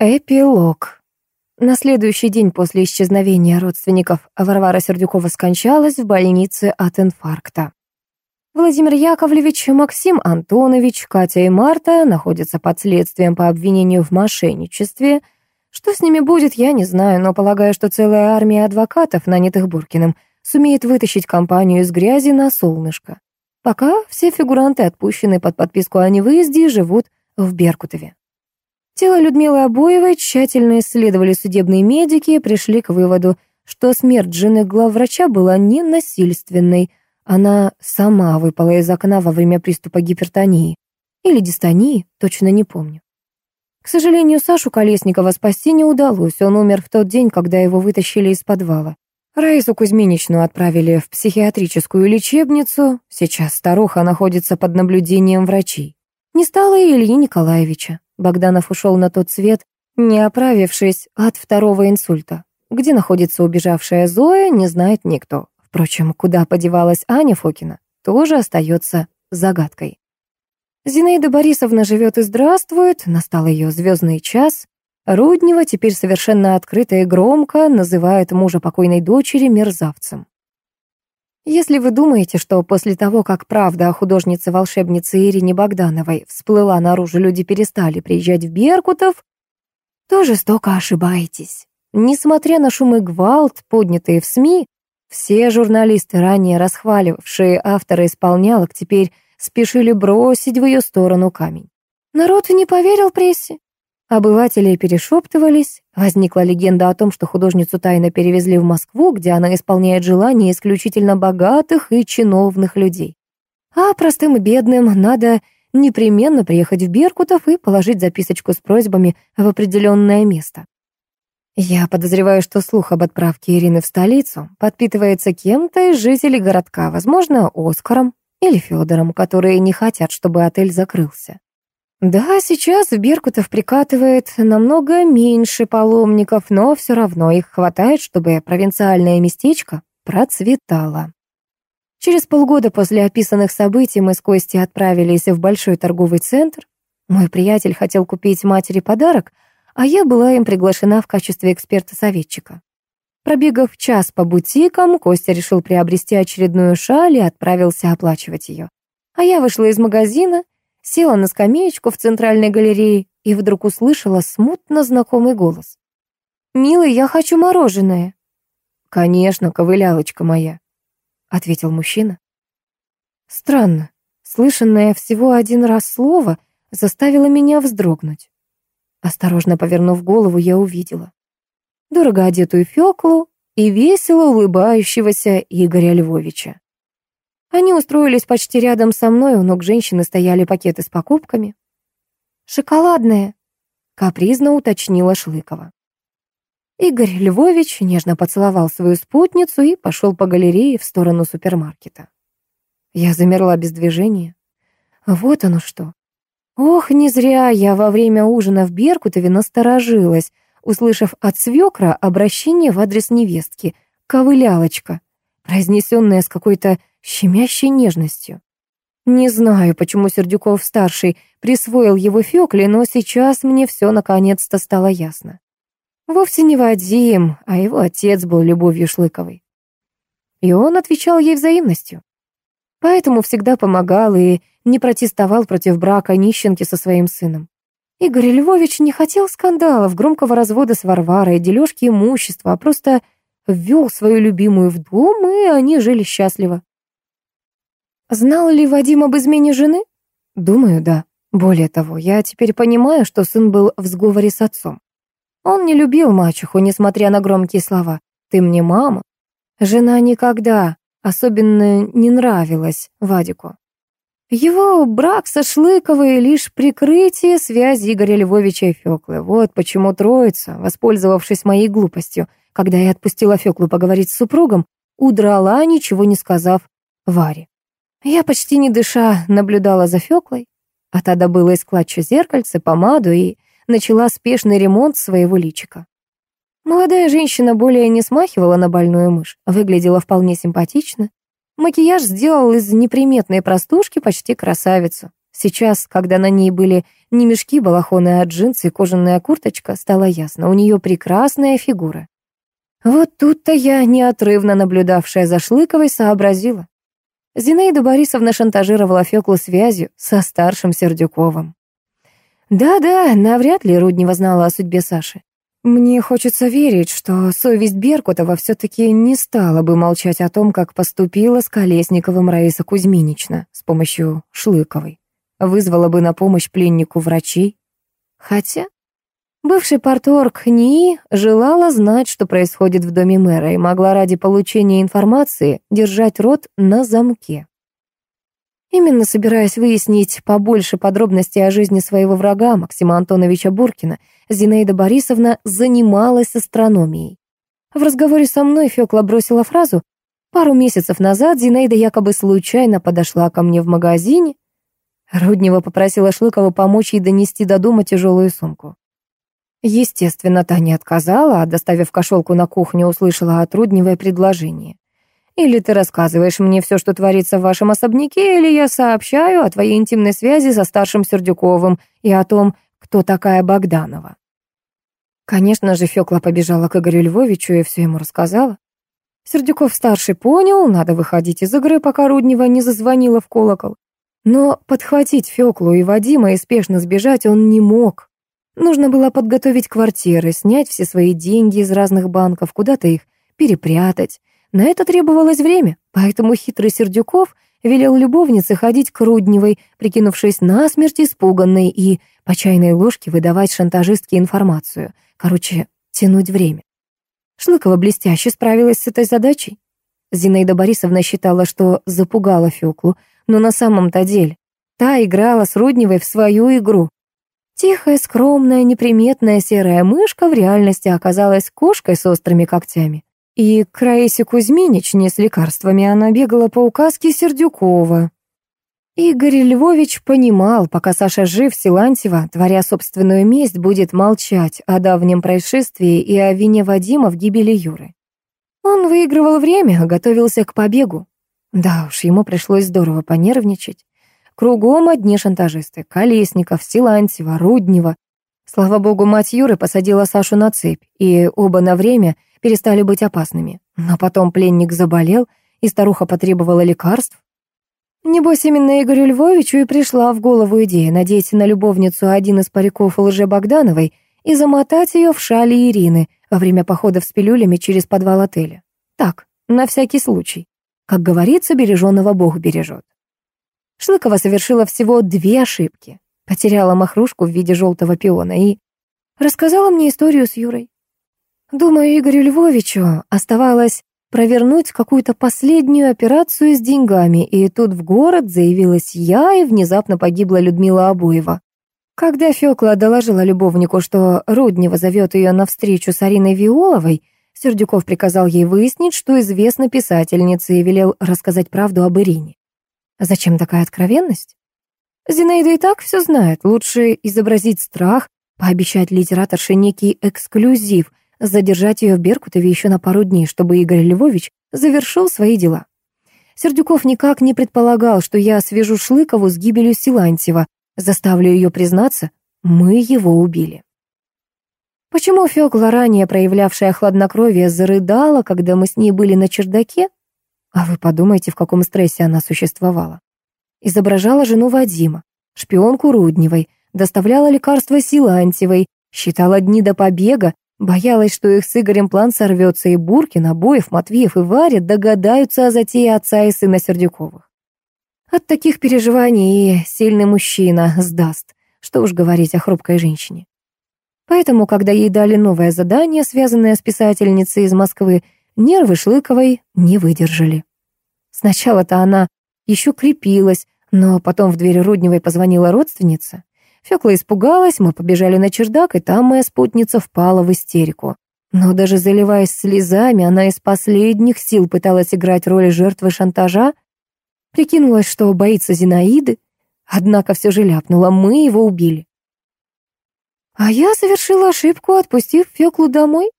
Эпилог. На следующий день после исчезновения родственников Варвара Сердюкова скончалась в больнице от инфаркта. Владимир Яковлевич, Максим Антонович, Катя и Марта находятся под следствием по обвинению в мошенничестве. Что с ними будет, я не знаю, но полагаю, что целая армия адвокатов, нанятых Буркиным, сумеет вытащить компанию из грязи на солнышко. Пока все фигуранты отпущены под подписку о невыезде и живут в Беркутове. Тело Людмилы Обоевой тщательно исследовали судебные медики и пришли к выводу, что смерть жены главврача была не насильственной. Она сама выпала из окна во время приступа гипертонии. Или дистонии, точно не помню. К сожалению, Сашу Колесникова спасти не удалось. Он умер в тот день, когда его вытащили из подвала. Раису Кузьминичну отправили в психиатрическую лечебницу. Сейчас старуха находится под наблюдением врачей. Не стало и Ильи Николаевича. Богданов ушел на тот свет, не оправившись от второго инсульта. Где находится убежавшая Зоя, не знает никто. Впрочем, куда подевалась Аня Фокина, тоже остается загадкой. Зинаида Борисовна живет и здравствует, настал ее звездный час. Руднева теперь совершенно открыто и громко называет мужа покойной дочери мерзавцем. Если вы думаете, что после того, как правда о художнице-волшебнице Ирине Богдановой всплыла наружу, люди перестали приезжать в Беркутов, то жестоко ошибаетесь. Несмотря на шум и гвалт, поднятые в СМИ, все журналисты, ранее расхваливавшие автора исполнялок, теперь спешили бросить в ее сторону камень. Народ не поверил прессе. Обыватели перешептывались. Возникла легенда о том, что художницу тайно перевезли в Москву, где она исполняет желания исключительно богатых и чиновных людей. А простым и бедным надо непременно приехать в Беркутов и положить записочку с просьбами в определенное место. Я подозреваю, что слух об отправке Ирины в столицу подпитывается кем-то из жителей городка, возможно, Оскаром или Федором, которые не хотят, чтобы отель закрылся. Да, сейчас в Беркутов прикатывает намного меньше паломников, но все равно их хватает, чтобы провинциальное местечко процветало. Через полгода после описанных событий мы с Костей отправились в большой торговый центр. Мой приятель хотел купить матери подарок, а я была им приглашена в качестве эксперта-советчика. Пробегав час по бутикам, Костя решил приобрести очередную шаль и отправился оплачивать ее. А я вышла из магазина села на скамеечку в центральной галерее и вдруг услышала смутно знакомый голос. «Милый, я хочу мороженое». «Конечно, ковылялочка моя», — ответил мужчина. Странно, слышанное всего один раз слово заставило меня вздрогнуть. Осторожно повернув голову, я увидела дорого одетую Фёклу и весело улыбающегося Игоря Львовича. Они устроились почти рядом со мной, у ног женщины стояли пакеты с покупками. «Шоколадные», — капризно уточнила Шлыкова. Игорь Львович нежно поцеловал свою спутницу и пошел по галерее в сторону супермаркета. Я замерла без движения. Вот оно что. Ох, не зря я во время ужина в Беркутове насторожилась, услышав от свекра обращение в адрес невестки «ковылялочка», произнесенное с какой-то щемящей нежностью. Не знаю, почему Сердюков-старший присвоил его Фёкле, но сейчас мне все наконец-то стало ясно. Вовсе не Вадим, а его отец был любовью Шлыковой. И он отвечал ей взаимностью. Поэтому всегда помогал и не протестовал против брака нищенки со своим сыном. Игорь Львович не хотел скандалов, громкого развода с Варварой, дележки имущества, а просто ввел свою любимую в дом, и они жили счастливо. Знал ли Вадим об измене жены? Думаю, да. Более того, я теперь понимаю, что сын был в сговоре с отцом. Он не любил мачеху, несмотря на громкие слова. «Ты мне мама». Жена никогда особенно не нравилась Вадику. Его брак со Шлыковой — лишь прикрытие связи Игоря Львовича и Фёклы. Вот почему троица, воспользовавшись моей глупостью, когда я отпустила Фёклу поговорить с супругом, удрала, ничего не сказав Варе. Я почти не дыша наблюдала за Фёклой, а та добыла из клатча зеркальце, помаду и начала спешный ремонт своего личика. Молодая женщина более не смахивала на больную мышь, выглядела вполне симпатично. Макияж сделал из неприметной простушки почти красавицу. Сейчас, когда на ней были не мешки, балахоны, а джинсы и кожаная курточка, стало ясно, у нее прекрасная фигура. Вот тут-то я, неотрывно наблюдавшая за Шлыковой, сообразила. Зинаида Борисовна шантажировала Фёклу связью со старшим Сердюковым. Да-да, навряд ли Руднева знала о судьбе Саши. Мне хочется верить, что совесть Беркутова все-таки не стала бы молчать о том, как поступила с Колесниковым Раиса Кузьминична с помощью Шлыковой. Вызвала бы на помощь пленнику врачей. Хотя бывший порторг НИИ желала знать, что происходит в доме мэра, и могла ради получения информации держать рот на замке. Именно собираясь выяснить побольше подробностей о жизни своего врага, Максима Антоновича Буркина, Зинаида Борисовна занималась астрономией. В разговоре со мной Фёкла бросила фразу «Пару месяцев назад Зинаида якобы случайно подошла ко мне в магазине». Руднева попросила Шлыкова помочь ей донести до дома тяжелую сумку. Естественно, та не отказала, а, доставив кошелку на кухню, услышала от Рудневой предложение. Или ты рассказываешь мне все, что творится в вашем особняке, или я сообщаю о твоей интимной связи со старшим Сердюковым и о том, кто такая Богданова. Конечно же, Фёкла побежала к Игорю Львовичу и все ему рассказала. Сердюков-старший понял, надо выходить из игры, пока Руднева не зазвонила в колокол. Но подхватить Фёклу и Вадима и спешно сбежать он не мог. Нужно было подготовить квартиры, снять все свои деньги из разных банков, куда-то их перепрятать, на это требовалось время, поэтому хитрый Сердюков велел любовнице ходить к Рудневой, прикинувшись насмерть испуганной и по чайной ложке выдавать шантажистке информацию. Короче, тянуть время. Шлыкова блестяще справилась с этой задачей. Зинаида Борисовна считала, что запугала Фёклу, но на самом-то деле та играла с Рудневой в свою игру. Тихая, скромная, неприметная серая мышка в реальности оказалась кошкой с острыми когтями. И к Раисе Кузьминичне с лекарствами она бегала по указке Сердюкова. Игорь Львович понимал, пока Саша жив, Силантьева, творя собственную месть, будет молчать о давнем происшествии и о вине Вадима в гибели Юры. Он выигрывал время, готовился к побегу. Да уж, ему пришлось здорово понервничать. Кругом одни шантажисты. Колесников, Силантьева, Руднева. Слава богу, мать Юры посадила Сашу на цепь, и оба на время перестали быть опасными. Но потом пленник заболел, и старуха потребовала лекарств. Небось, именно Игорю Львовичу и пришла в голову идея надеть на любовницу один из париков лже Богдановой и замотать ее в шали Ирины во время походов с пилюлями через подвал отеля. Так, на всякий случай. Как говорится, береженного Бог бережет. Шлыкова совершила всего две ошибки. Потеряла махрушку в виде желтого пиона и рассказала мне историю с Юрой. Думаю, Игорю Львовичу оставалось провернуть какую-то последнюю операцию с деньгами, и тут в город заявилась я, и внезапно погибла Людмила Обоева. Когда Фёкла доложила любовнику, что Руднева зовет ее на встречу с Ариной Виоловой, Сердюков приказал ей выяснить, что известно писательнице, и велел рассказать правду об Ирине. Зачем такая откровенность? Зинаида и так все знает. Лучше изобразить страх, пообещать литераторше некий эксклюзив — задержать ее в Беркутове еще на пару дней, чтобы Игорь Львович завершил свои дела. Сердюков никак не предполагал, что я свяжу Шлыкову с гибелью Силантьева, заставлю ее признаться, мы его убили. Почему Фёкла, ранее проявлявшая хладнокровие, зарыдала, когда мы с ней были на чердаке? А вы подумайте, в каком стрессе она существовала. Изображала жену Вадима, шпионку Рудневой, доставляла лекарства Силантьевой, считала дни до побега Боялась, что их с Игорем план сорвется, и Буркин, Обоев, Матвеев и Варя догадаются о затее отца и сына Сердюковых. От таких переживаний и сильный мужчина сдаст, что уж говорить о хрупкой женщине. Поэтому, когда ей дали новое задание, связанное с писательницей из Москвы, нервы Шлыковой не выдержали. Сначала-то она еще крепилась, но потом в дверь Рудневой позвонила родственница. Фёкла испугалась, мы побежали на чердак, и там моя спутница впала в истерику. Но даже заливаясь слезами, она из последних сил пыталась играть роль жертвы шантажа. Прикинулась, что боится Зинаиды, однако все же ляпнула, мы его убили. А я совершила ошибку, отпустив Фёклу домой.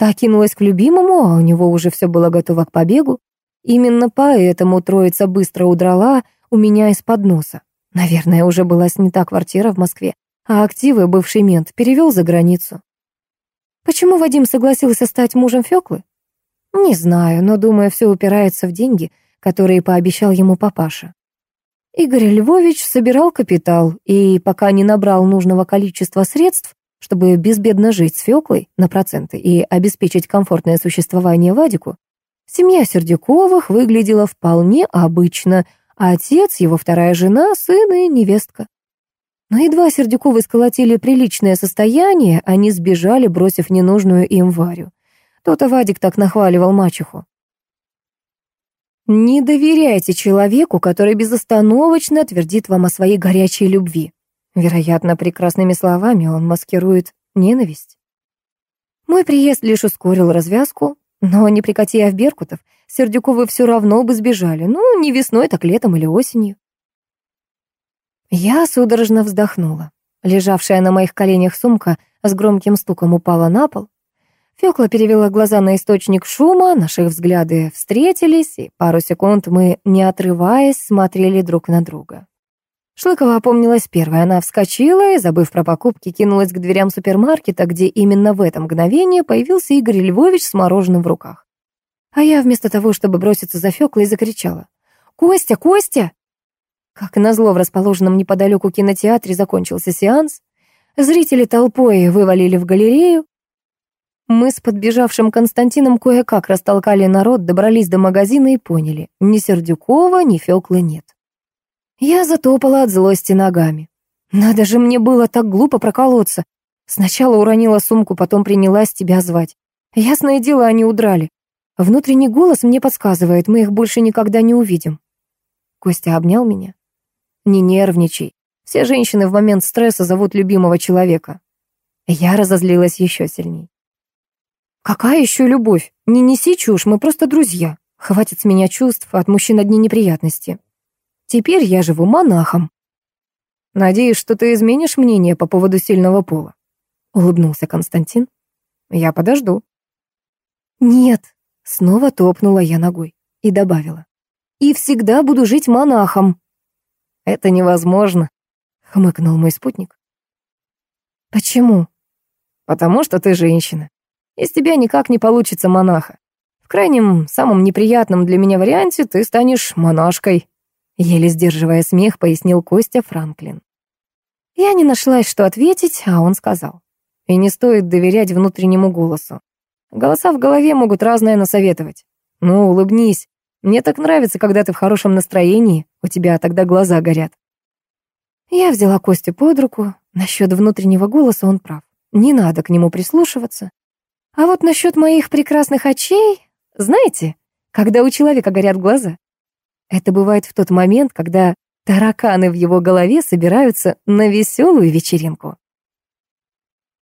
Та кинулась к любимому, а у него уже все было готово к побегу. Именно поэтому троица быстро удрала у меня из-под носа. Наверное, уже была снята квартира в Москве, а активы бывший мент перевел за границу. Почему Вадим согласился стать мужем Фёклы? Не знаю, но, думаю, все упирается в деньги, которые пообещал ему папаша. Игорь Львович собирал капитал, и пока не набрал нужного количества средств, чтобы безбедно жить с Фёклой на проценты и обеспечить комфортное существование Вадику, семья Сердюковых выглядела вполне обычно, а отец, его вторая жена, сын и невестка. Но едва Сердюковы сколотили приличное состояние, они сбежали, бросив ненужную им Варю. То-то Вадик так нахваливал мачеху. Не доверяйте человеку, который безостановочно твердит вам о своей горячей любви. Вероятно, прекрасными словами он маскирует ненависть. Мой приезд лишь ускорил развязку, но не прикати в Беркутов, Сердюковы все равно бы сбежали, ну, не весной, так летом или осенью. Я судорожно вздохнула. Лежавшая на моих коленях сумка с громким стуком упала на пол. Фёкла перевела глаза на источник шума, наши взгляды встретились, и пару секунд мы, не отрываясь, смотрели друг на друга. Шлыкова опомнилась первой. Она вскочила и, забыв про покупки, кинулась к дверям супермаркета, где именно в это мгновение появился Игорь Львович с мороженым в руках. А я вместо того, чтобы броситься за Фёклой, закричала. «Костя! Костя!» Как назло, в расположенном неподалеку кинотеатре закончился сеанс. Зрители толпой вывалили в галерею. Мы с подбежавшим Константином кое-как растолкали народ, добрались до магазина и поняли, ни Сердюкова, ни Фёклы нет. Я затопала от злости ногами. Надо же мне было так глупо проколоться. Сначала уронила сумку, потом принялась тебя звать. Ясное дело, они удрали. Внутренний голос мне подсказывает, мы их больше никогда не увидим. Костя обнял меня. Не нервничай. Все женщины в момент стресса зовут любимого человека. Я разозлилась еще сильней. Какая еще любовь? Не неси чушь, мы просто друзья. Хватит с меня чувств, от мужчин одни неприятности. Теперь я живу монахом. Надеюсь, что ты изменишь мнение по поводу сильного пола. Улыбнулся Константин. Я подожду. Нет, снова топнула я ногой и добавила. И всегда буду жить монахом. Это невозможно, хмыкнул мой спутник. Почему? Потому что ты женщина. Из тебя никак не получится монаха. В крайнем, самом неприятном для меня варианте ты станешь монашкой. Еле сдерживая смех, пояснил Костя Франклин. Я не нашлась, что ответить, а он сказал. И не стоит доверять внутреннему голосу. Голоса в голове могут разное насоветовать. Ну, улыбнись, мне так нравится, когда ты в хорошем настроении, у тебя тогда глаза горят. Я взяла Костю под руку. Насчет внутреннего голоса он прав. Не надо к нему прислушиваться. А вот насчет моих прекрасных очей, знаете, когда у человека горят глаза, это бывает в тот момент, когда тараканы в его голове собираются на веселую вечеринку.